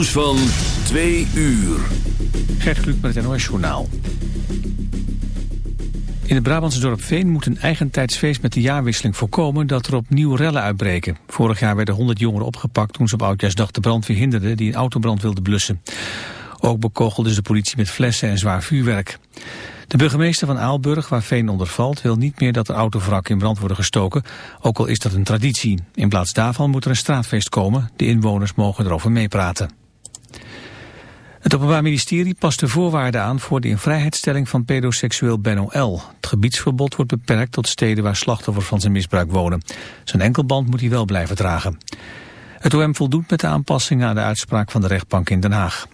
Nieuws van twee uur. Gert Kluk met het NOS Journaal. In het Brabantse dorp Veen moet een eigentijdsfeest met de jaarwisseling voorkomen dat er opnieuw rellen uitbreken. Vorig jaar werden 100 jongeren opgepakt toen ze op Oudjaarsdag de brandweer hinderden die een autobrand wilde blussen. Ook bekogelde ze de politie met flessen en zwaar vuurwerk. De burgemeester van Aalburg, waar Veen onder valt, wil niet meer dat er autovrak in brand worden gestoken, ook al is dat een traditie. In plaats daarvan moet er een straatfeest komen, de inwoners mogen erover meepraten. Het Openbaar Ministerie past de voorwaarden aan voor de invrijheidstelling van pedoseksueel Benno L. Het gebiedsverbod wordt beperkt tot steden waar slachtoffers van zijn misbruik wonen. Zijn enkelband moet hij wel blijven dragen. Het OM voldoet met de aanpassingen aan de uitspraak van de rechtbank in Den Haag.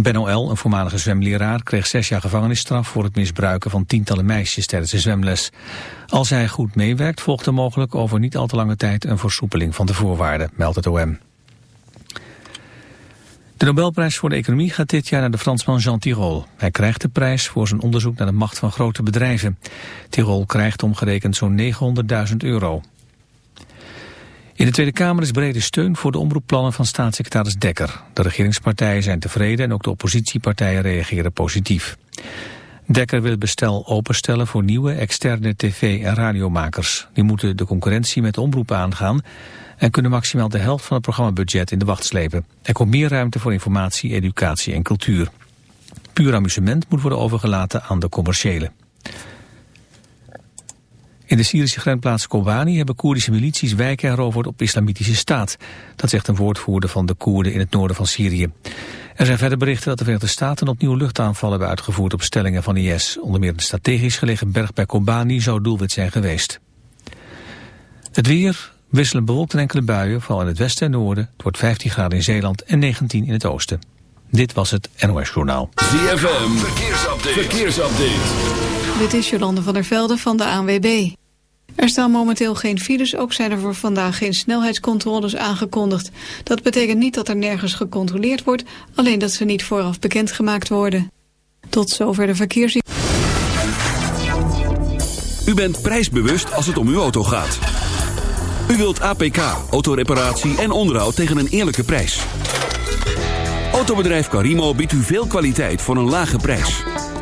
Benno L., een voormalige zwemleraar, kreeg zes jaar gevangenisstraf voor het misbruiken van tientallen meisjes tijdens de zwemles. Als hij goed meewerkt, volgt er mogelijk over niet al te lange tijd een versoepeling van de voorwaarden, meldt het OM. De Nobelprijs voor de economie gaat dit jaar naar de Fransman Jean Tirole. Hij krijgt de prijs voor zijn onderzoek naar de macht van grote bedrijven. Tirole krijgt omgerekend zo'n 900.000 euro. In de Tweede Kamer is brede steun voor de omroepplannen van staatssecretaris Dekker. De regeringspartijen zijn tevreden en ook de oppositiepartijen reageren positief. Dekker wil bestel openstellen voor nieuwe externe tv- en radiomakers. Die moeten de concurrentie met de omroepen aangaan en kunnen maximaal de helft van het programmabudget in de wacht slepen. Er komt meer ruimte voor informatie, educatie en cultuur. Puur amusement moet worden overgelaten aan de commerciële. In de Syrische grensplaats Kobani hebben Koerdische milities wijken heroverd op islamitische staat. Dat zegt een woordvoerder van de Koerden in het noorden van Syrië. Er zijn verder berichten dat de Verenigde Staten opnieuw luchtaanvallen hebben uitgevoerd op stellingen van IS. Onder meer een strategisch gelegen berg bij Kobani zou doelwit zijn geweest. Het weer, wisselen bewolkt en enkele buien, vooral in het westen en noorden. Het wordt 15 graden in Zeeland en 19 in het oosten. Dit was het NOS Journaal. ZFM, verkeersupdate. verkeersupdate. Dit is Jolande van der Velde van de ANWB. Er staan momenteel geen files, ook zijn er voor vandaag geen snelheidscontroles aangekondigd. Dat betekent niet dat er nergens gecontroleerd wordt, alleen dat ze niet vooraf bekendgemaakt worden. Tot zover de verkeers... U bent prijsbewust als het om uw auto gaat. U wilt APK, autoreparatie en onderhoud tegen een eerlijke prijs. Autobedrijf Carimo biedt u veel kwaliteit voor een lage prijs.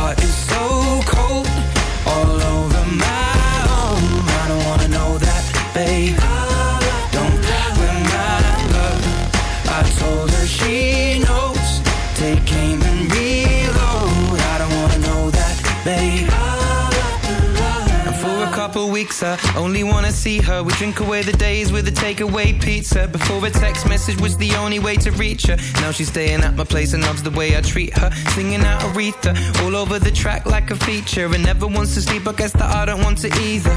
Heart is so cold. I only wanna see her. We drink away the days with a takeaway pizza. Before a text message was the only way to reach her. Now she's staying at my place and loves the way I treat her. Singing out Aretha all over the track like a feature. And never wants to sleep, I guess that I don't want to either.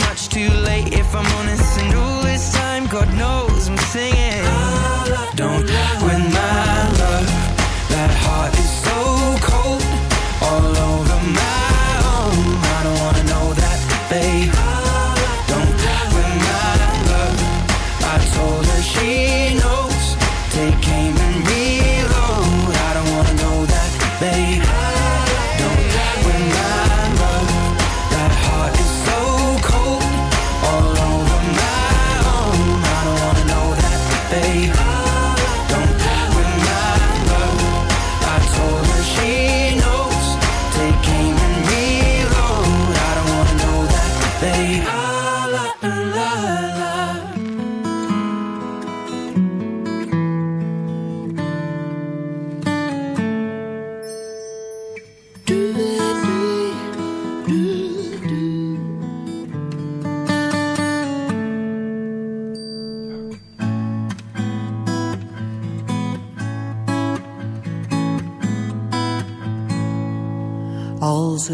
much, too late, if I'm honest. And all this time, God knows I'm singing. Don't win my love. That heart is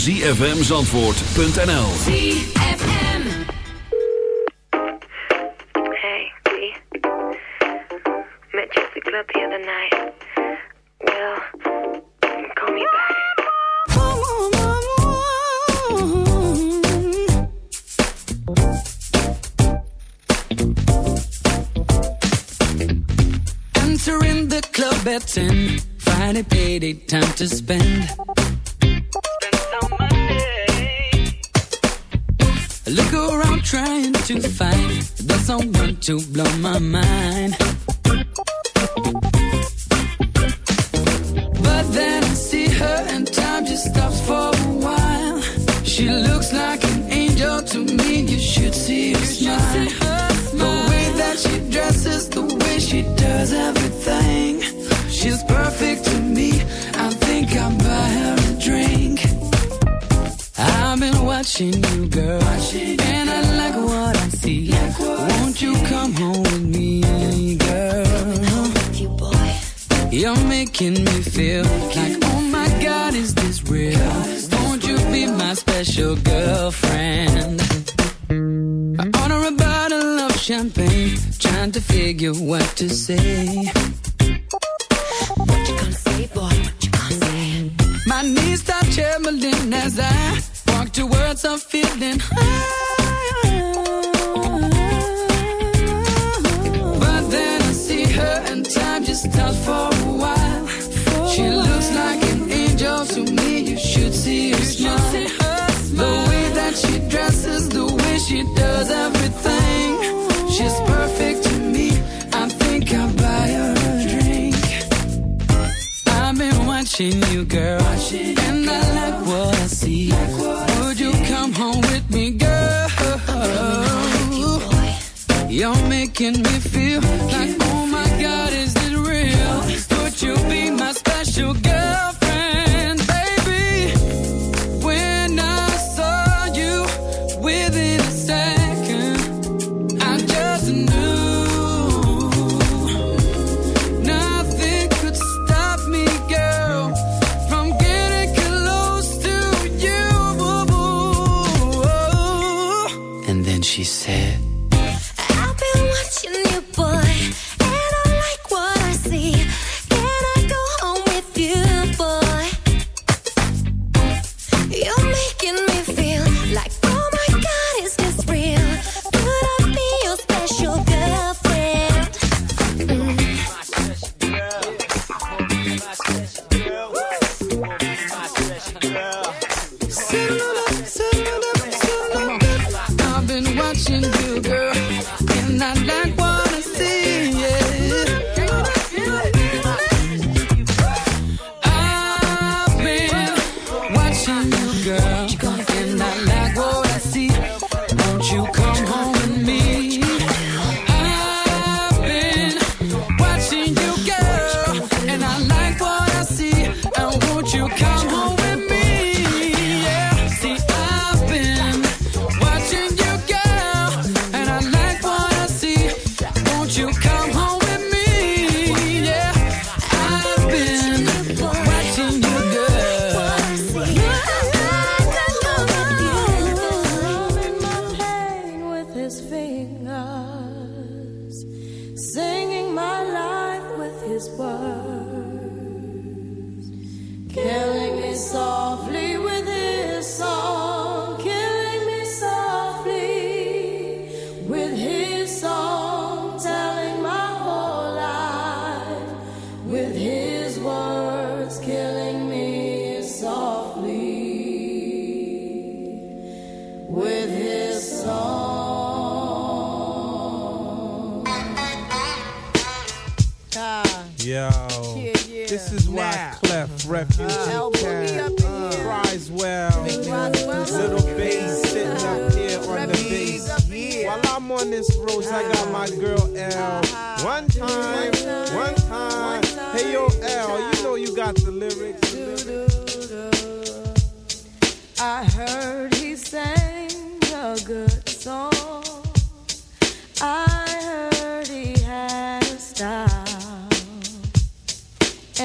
zfmzandvoort.nl don't want to blow my mind. But then I see her and time just stops for a while. She looks like an angel to me. You should see her smile. The way that she dresses, the way she does everything. She's perfect to me. I think I'll buy her a drink. I've been watching you, girl, watching and I like what. Won't you come home with me, girl? You're making me feel like, oh my God, is this real? Won't you be my special girlfriend? I order a bottle of champagne, trying to figure what to say. What you gonna say, boy? What you gonna say? My knees start trembling as I walk towards a feeling high. making me Yo. Yeah, yeah. This is why nah. Clef, uh-huh. Refugee uh, Cat, uh, Risewell, Little Bass sitting up uh-huh. here on the bass. While I'm on this road, I got my uh-huh. girl L. One time, one time. Hey, yo, L, you know you got the lyrics. I heard he sang a good song. I heard he had a style.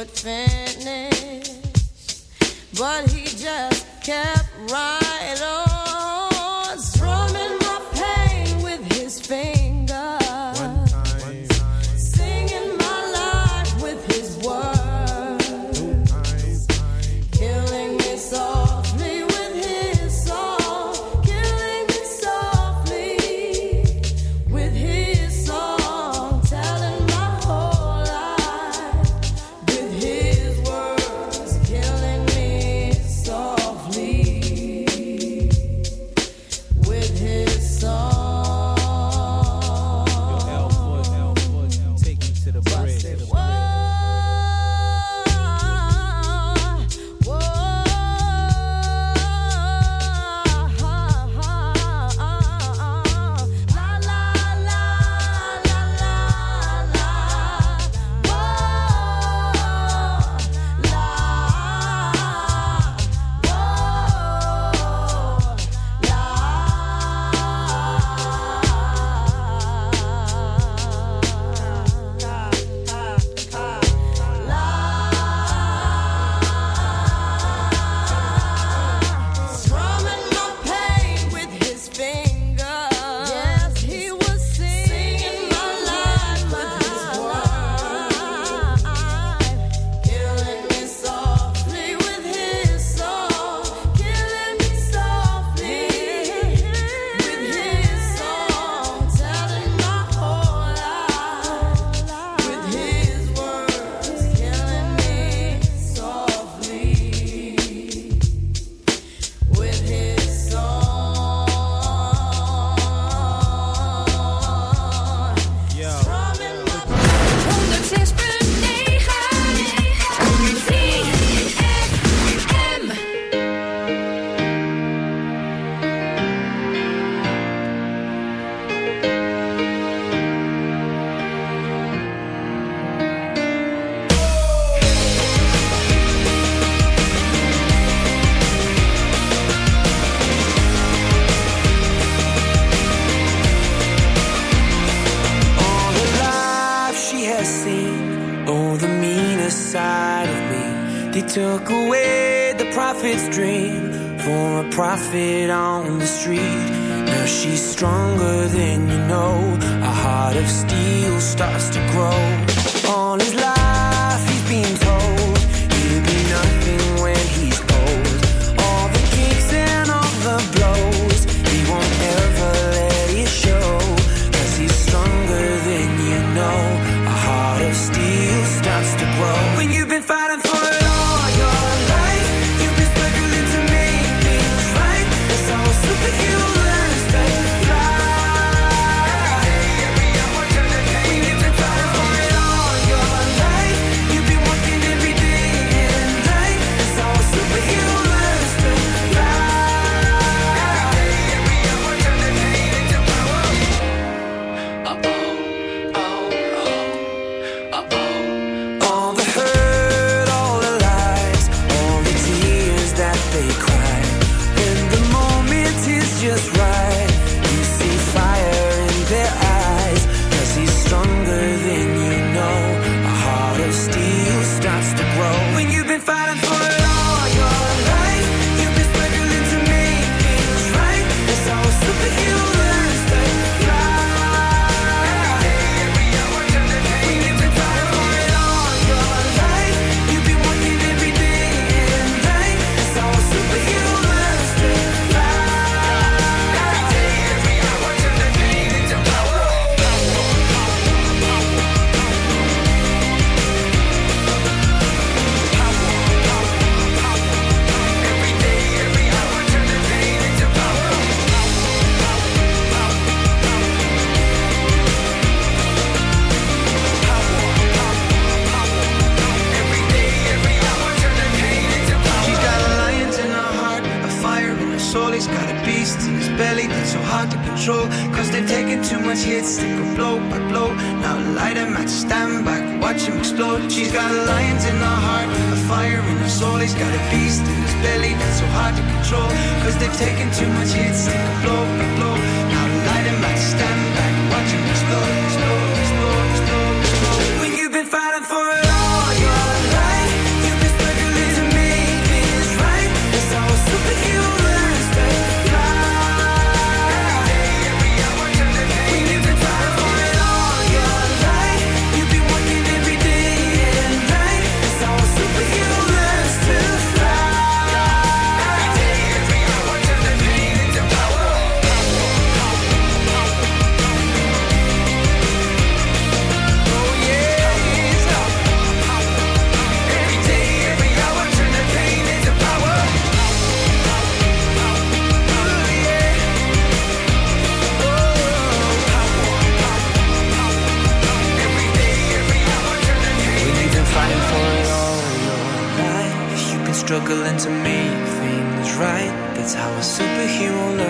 Would finish, but he just kept right feel to make things right. That's how a superhero learns.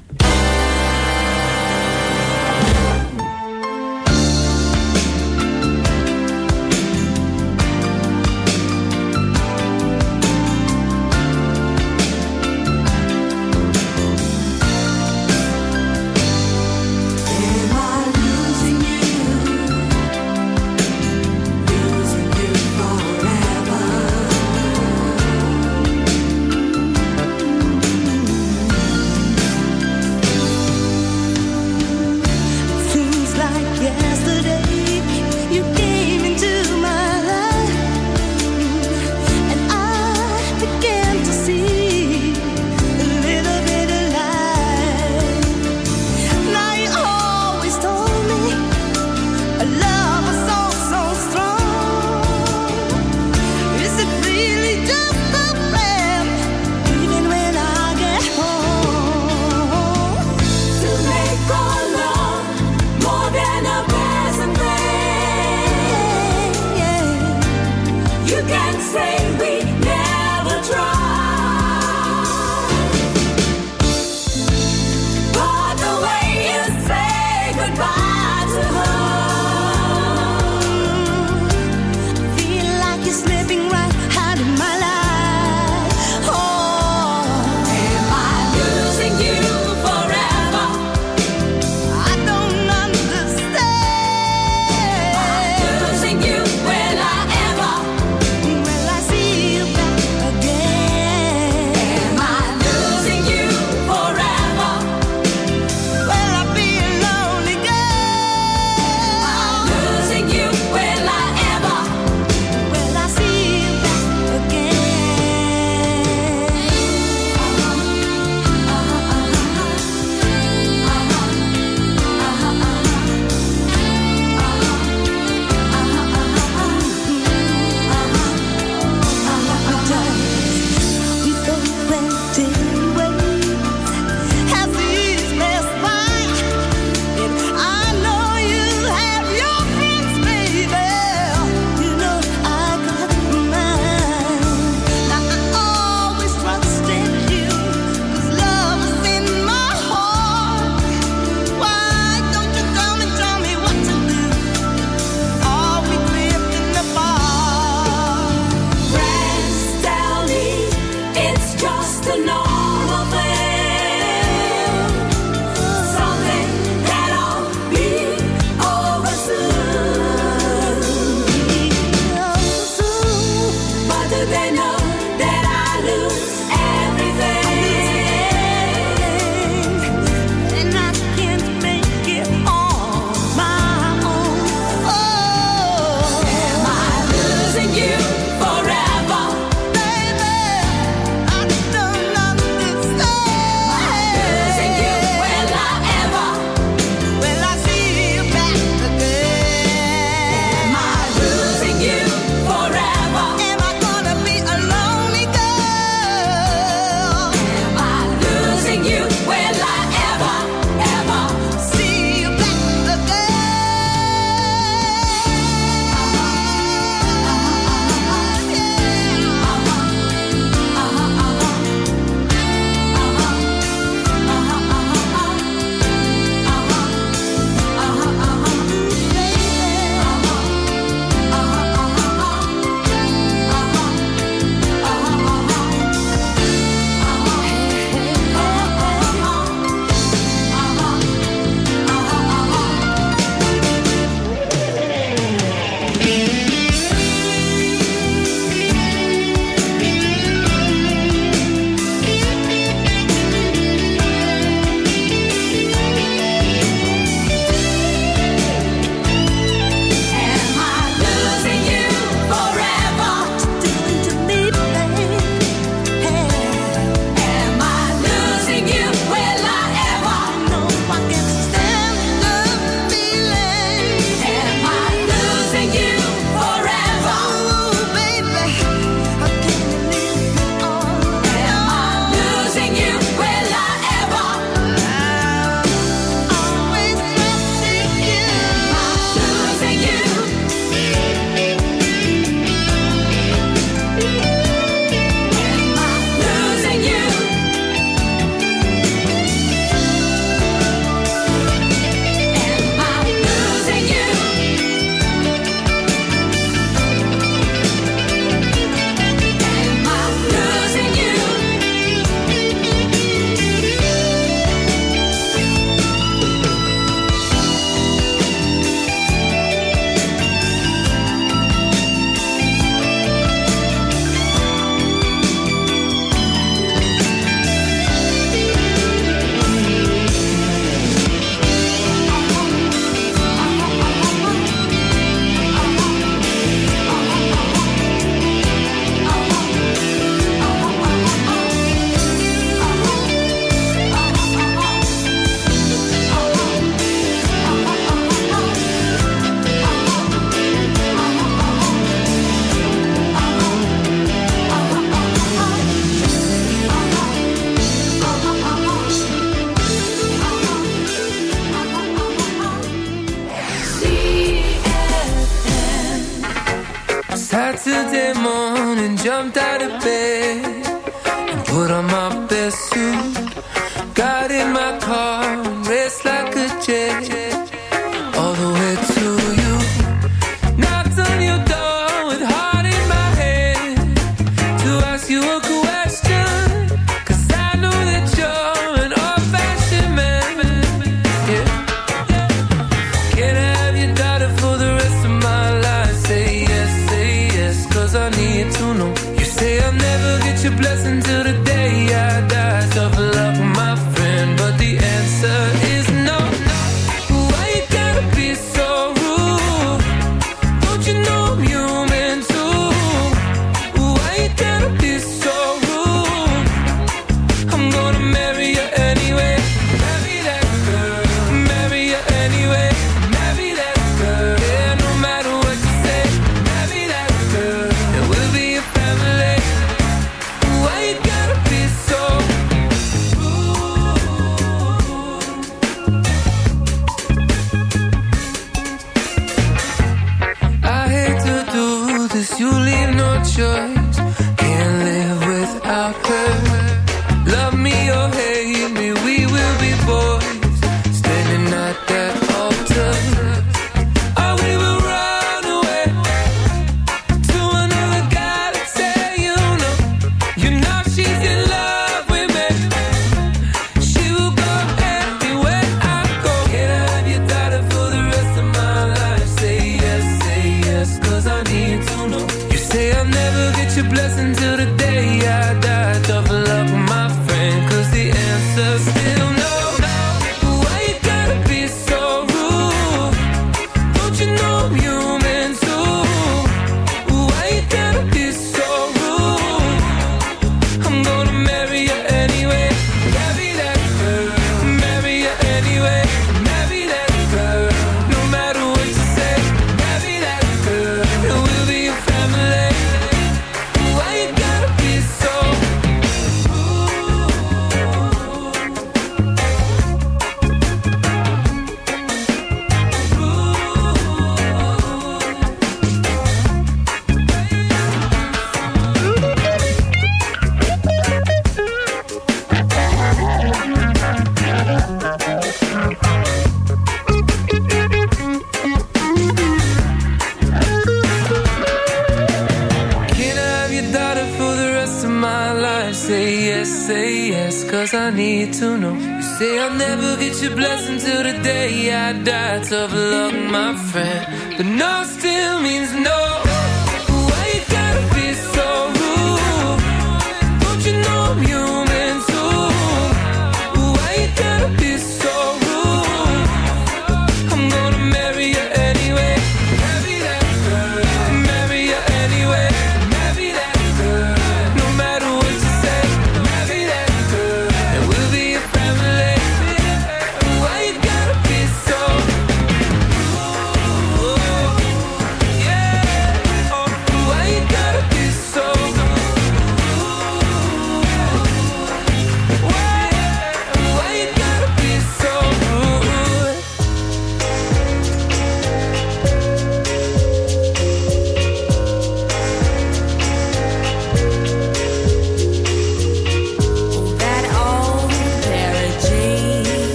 too.